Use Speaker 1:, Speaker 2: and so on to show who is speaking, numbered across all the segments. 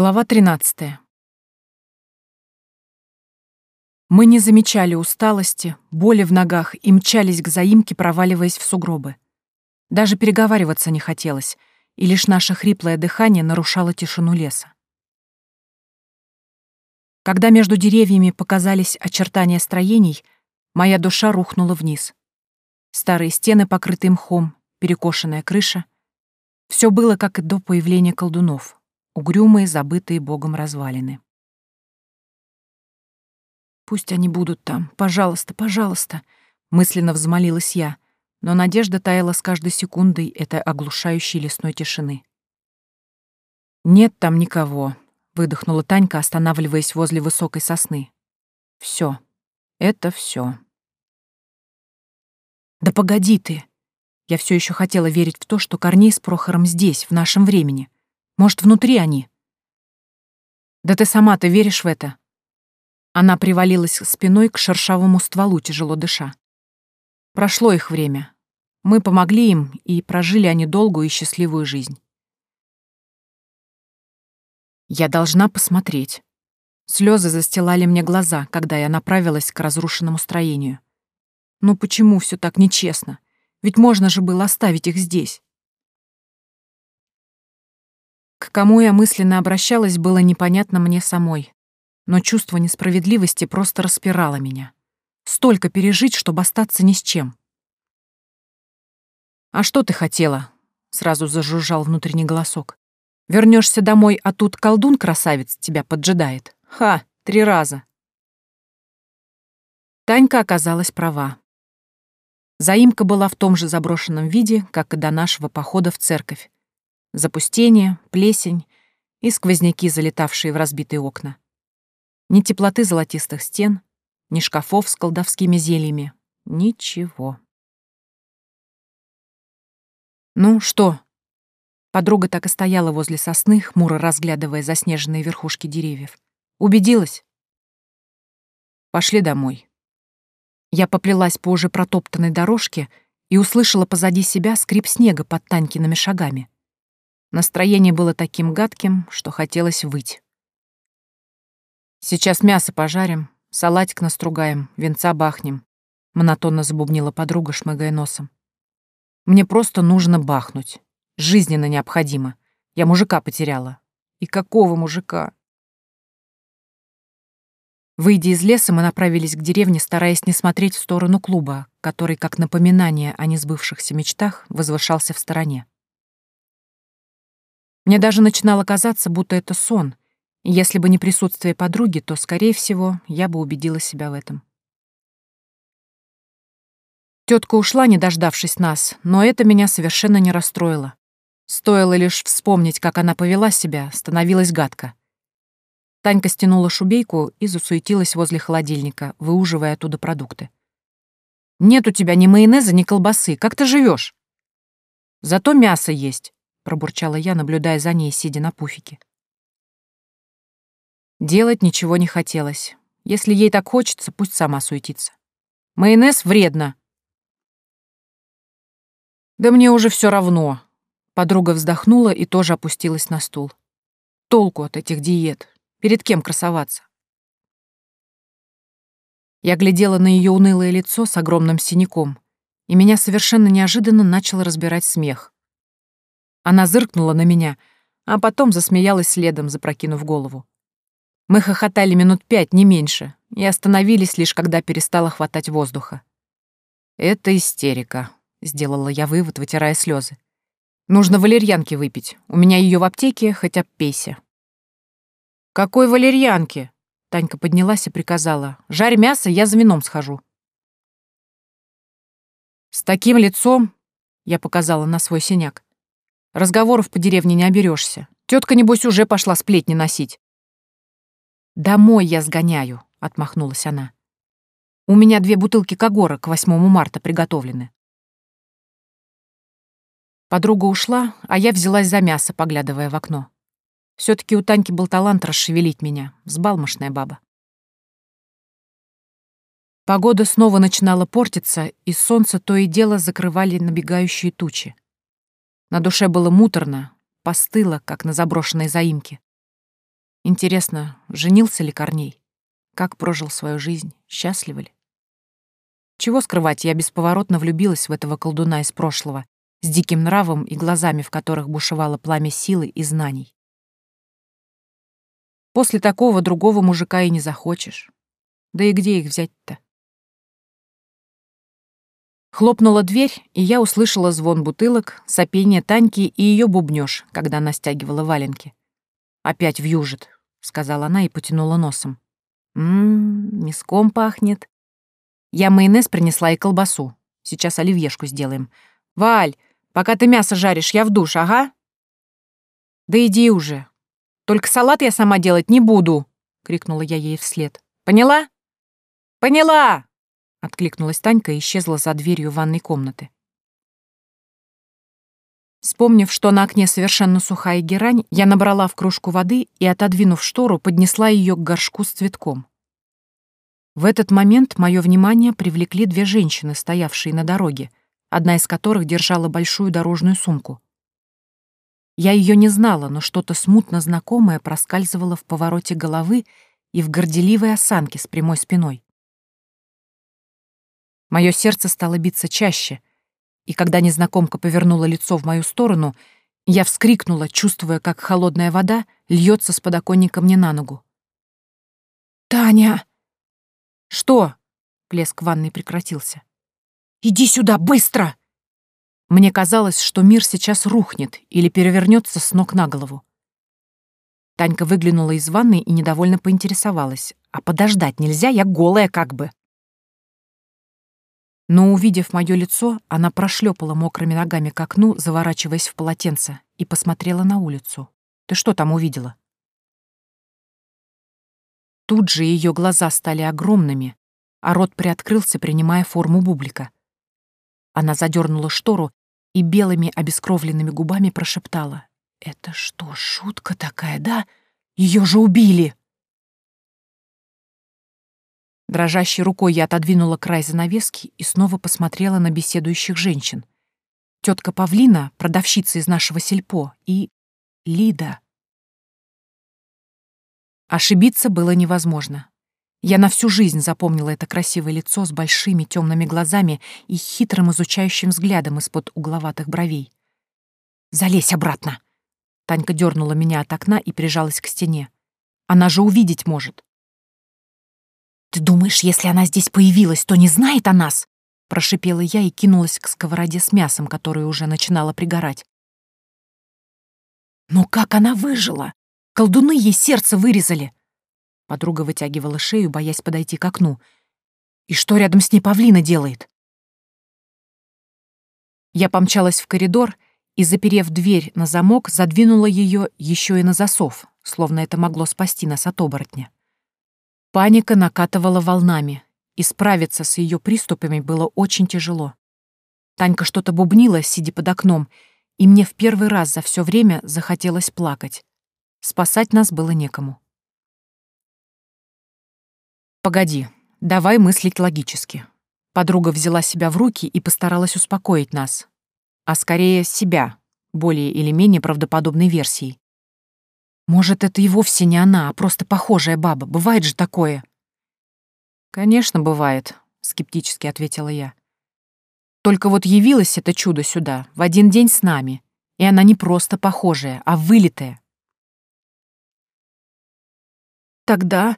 Speaker 1: Глава 13. Мы не замечали усталости, боли в ногах и мчались к заимке, проваливаясь в сугробы. Даже переговариваться не хотелось, и лишь наше хриплое дыхание нарушало тишину леса. Когда между деревьями показались очертания строений, моя душа рухнула вниз. Старые стены, покрытые мхом, перекошенная крыша — все было, как и до появления колдунов — угрюмые, забытые Богом развалины. «Пусть они будут там, пожалуйста, пожалуйста», — мысленно взмолилась я, но надежда таяла с каждой секундой этой оглушающей лесной тишины. «Нет там никого», — выдохнула Танька, останавливаясь возле высокой сосны. Все, это все. «Да погоди ты!» Я все еще хотела верить в то, что Корней с Прохором здесь, в нашем времени. Может, внутри они? Да ты сама-то веришь в это? Она привалилась спиной к шершавому стволу, тяжело дыша. Прошло их время. Мы помогли им, и прожили они долгую и счастливую жизнь. Я должна посмотреть. Слезы застилали мне глаза, когда я направилась к разрушенному строению. Ну почему все так нечестно? Ведь можно же было оставить их здесь. К кому я мысленно обращалась, было непонятно мне самой. Но чувство несправедливости просто распирало меня. Столько пережить, чтобы остаться ни с чем. «А что ты хотела?» — сразу зажужжал внутренний голосок. Вернешься домой, а тут колдун-красавец тебя поджидает. Ха, три раза!» Танька оказалась права. Заимка была в том же заброшенном виде, как и до нашего похода в церковь, Запустение, плесень и сквозняки, залетавшие в разбитые окна. Ни теплоты золотистых стен, ни шкафов с колдовскими зельями. Ничего. «Ну, что?» Подруга так и стояла возле сосны, хмуро разглядывая заснеженные верхушки деревьев. «Убедилась?» «Пошли домой». Я поплелась по уже протоптанной дорожке и услышала позади себя скрип снега под Танькиными шагами. Настроение было таким гадким, что хотелось выть. «Сейчас мясо пожарим, салатик настругаем, венца бахнем», — монотонно забубнила подруга, шмыгая носом. «Мне просто нужно бахнуть. Жизненно необходимо. Я мужика потеряла. И какого мужика?» Выйдя из леса, мы направились к деревне, стараясь не смотреть в сторону клуба, который, как напоминание о несбывшихся мечтах, возвышался в стороне. Мне даже начинало казаться, будто это сон, если бы не присутствие подруги, то, скорее всего, я бы убедила себя в этом. Тетка ушла, не дождавшись нас, но это меня совершенно не расстроило. Стоило лишь вспомнить, как она повела себя, становилось гадко. Танька стянула шубейку и засуетилась возле холодильника, выуживая оттуда продукты. «Нет у тебя ни майонеза, ни колбасы. Как ты живешь? «Зато мясо есть пробурчала я, наблюдая за ней, сидя на пуфике. Делать ничего не хотелось. Если ей так хочется, пусть сама суетится. Майонез вредно. Да мне уже все равно. Подруга вздохнула и тоже опустилась на стул. Толку от этих диет. Перед кем красоваться? Я глядела на ее унылое лицо с огромным синяком, и меня совершенно неожиданно начал разбирать смех. Она зыркнула на меня, а потом засмеялась следом, запрокинув голову. Мы хохотали минут пять, не меньше, и остановились лишь, когда перестало хватать воздуха. «Это истерика», — сделала я вывод, вытирая слезы. «Нужно валерьянки выпить. У меня ее в аптеке, хотя пейся». «Какой валерьянки?» Танька поднялась и приказала. «Жарь мясо, я за вином схожу». «С таким лицом...» — я показала на свой синяк. Разговоров по деревне не оберешься. Тетка, небось, уже пошла сплетни носить. «Домой я сгоняю», — отмахнулась она. «У меня две бутылки Кагора к 8 марта приготовлены». Подруга ушла, а я взялась за мясо, поглядывая в окно. все таки у Таньки был талант расшевелить меня, взбалмошная баба. Погода снова начинала портиться, и солнце то и дело закрывали набегающие тучи. На душе было муторно, постыло, как на заброшенной заимке. Интересно, женился ли Корней? Как прожил свою жизнь? Счастлив ли? Чего скрывать, я бесповоротно влюбилась в этого колдуна из прошлого, с диким нравом и глазами, в которых бушевало пламя силы и знаний. После такого другого мужика и не захочешь. Да и где их взять-то? Хлопнула дверь, и я услышала звон бутылок, сопение Таньки и ее бубнёж, когда она стягивала валенки. «Опять вьюжит», — сказала она и потянула носом. «Ммм, мяском пахнет. Я майонез принесла и колбасу. Сейчас оливьешку сделаем. Валь, пока ты мясо жаришь, я в душ, ага?» «Да иди уже. Только салат я сама делать не буду», — крикнула я ей вслед. «Поняла?» «Поняла!» — откликнулась Танька и исчезла за дверью ванной комнаты. Вспомнив, что на окне совершенно сухая герань, я набрала в кружку воды и, отодвинув штору, поднесла ее к горшку с цветком. В этот момент мое внимание привлекли две женщины, стоявшие на дороге, одна из которых держала большую дорожную сумку. Я ее не знала, но что-то смутно знакомое проскальзывало в повороте головы и в горделивой осанке с прямой спиной. Мое сердце стало биться чаще, и когда незнакомка повернула лицо в мою сторону, я вскрикнула, чувствуя, как холодная вода льется с подоконника мне на ногу. «Таня!» «Что?» — плеск ванной прекратился. «Иди сюда, быстро!» Мне казалось, что мир сейчас рухнет или перевернется с ног на голову. Танька выглянула из ванной и недовольно поинтересовалась. «А подождать нельзя? Я голая как бы!» Но, увидев мое лицо, она прошлепала мокрыми ногами к окну, заворачиваясь в полотенце, и посмотрела на улицу. «Ты что там увидела?» Тут же ее глаза стали огромными, а рот приоткрылся, принимая форму бублика. Она задернула штору и белыми обескровленными губами прошептала. «Это что, шутка такая, да? Ее же убили!» Дрожащей рукой я отодвинула край занавески и снова посмотрела на беседующих женщин. Тетка Павлина, продавщица из нашего сельпо, и Лида. Ошибиться было невозможно. Я на всю жизнь запомнила это красивое лицо с большими темными глазами и хитрым изучающим взглядом из-под угловатых бровей. «Залезь обратно!» Танька дернула меня от окна и прижалась к стене. «Она же увидеть может!» «Ты думаешь, если она здесь появилась, то не знает о нас?» Прошипела я и кинулась к сковороде с мясом, которое уже начинало пригорать. «Но как она выжила? Колдуны ей сердце вырезали!» Подруга вытягивала шею, боясь подойти к окну. «И что рядом с ней павлина делает?» Я помчалась в коридор и, заперев дверь на замок, задвинула ее еще и на засов, словно это могло спасти нас от оборотня. Паника накатывала волнами, и справиться с ее приступами было очень тяжело. Танька что-то бубнила, сидя под окном, и мне в первый раз за все время захотелось плакать. Спасать нас было некому. «Погоди, давай мыслить логически». Подруга взяла себя в руки и постаралась успокоить нас. А скорее себя, более или менее правдоподобной версией. Может, это и вовсе не она, а просто похожая баба. Бывает же такое. Конечно, бывает, скептически ответила я. Только вот явилось это чудо сюда в один день с нами, и она не просто похожая, а вылитая. Тогда,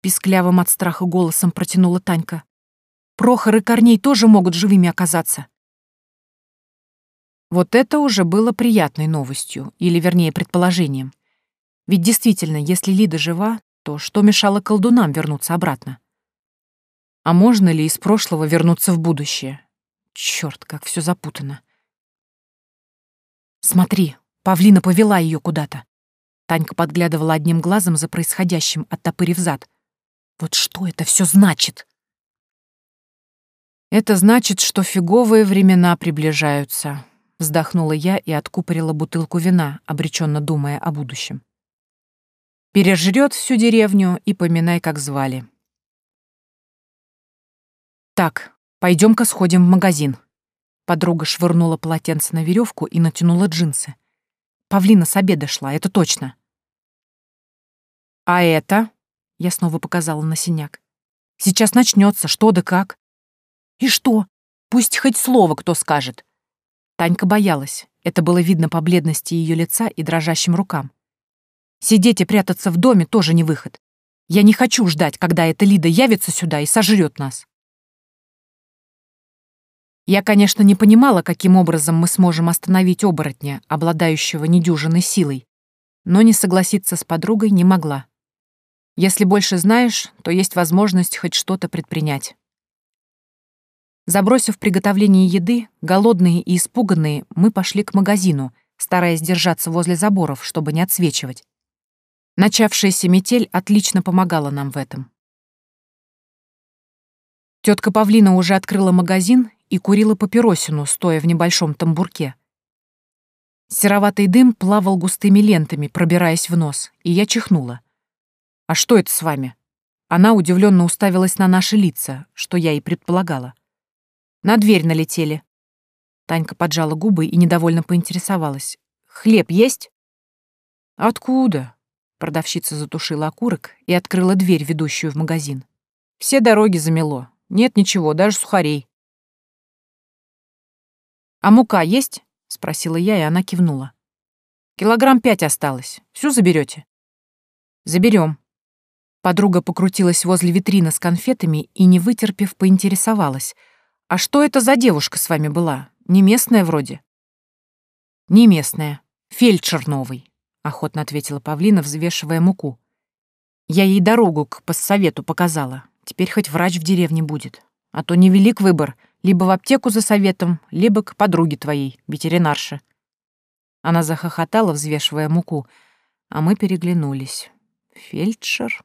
Speaker 1: писклявым от страха голосом протянула Танька, Прохор и Корней тоже могут живыми оказаться. Вот это уже было приятной новостью, или, вернее, предположением. Ведь действительно, если Лида жива, то что мешало колдунам вернуться обратно? А можно ли из прошлого вернуться в будущее? Черт, как все запутано. Смотри, павлина повела ее куда-то. Танька подглядывала одним глазом за происходящим, оттопырив зад. Вот что это все значит? Это значит, что фиговые времена приближаются, вздохнула я и откупорила бутылку вина, обреченно думая о будущем. Пережрет всю деревню и поминай, как звали. Так, пойдем-ка сходим в магазин. Подруга швырнула полотенце на веревку и натянула джинсы. Павлина с обеда шла, это точно. А это? Я снова показала на синяк. Сейчас начнется, что да как. И что? Пусть хоть слово кто скажет. Танька боялась. Это было видно по бледности ее лица и дрожащим рукам. Сидеть и прятаться в доме тоже не выход. Я не хочу ждать, когда эта Лида явится сюда и сожрет нас. Я, конечно, не понимала, каким образом мы сможем остановить оборотня, обладающего недюжиной силой, но не согласиться с подругой не могла. Если больше знаешь, то есть возможность хоть что-то предпринять. Забросив приготовление еды, голодные и испуганные, мы пошли к магазину, стараясь держаться возле заборов, чтобы не отсвечивать. Начавшаяся метель отлично помогала нам в этом. Тетка Павлина уже открыла магазин и курила папиросину, стоя в небольшом тамбурке. Сероватый дым плавал густыми лентами, пробираясь в нос, и я чихнула. «А что это с вами?» Она удивленно уставилась на наши лица, что я и предполагала. «На дверь налетели». Танька поджала губы и недовольно поинтересовалась. «Хлеб есть?» «Откуда?» Продавщица затушила окурок и открыла дверь, ведущую в магазин. «Все дороги замело. Нет ничего, даже сухарей. «А мука есть?» — спросила я, и она кивнула. «Килограмм пять осталось. Всю заберете?» «Заберем». Подруга покрутилась возле витрины с конфетами и, не вытерпев, поинтересовалась. «А что это за девушка с вами была? Не местная вроде?» «Не местная. Фельдшер новый», — охотно ответила Павлина, взвешивая муку. «Я ей дорогу к постсовету показала. Теперь хоть врач в деревне будет. А то невелик выбор — либо в аптеку за советом, либо к подруге твоей, ветеринарше». Она захохотала, взвешивая муку, а мы переглянулись. «Фельдшер?»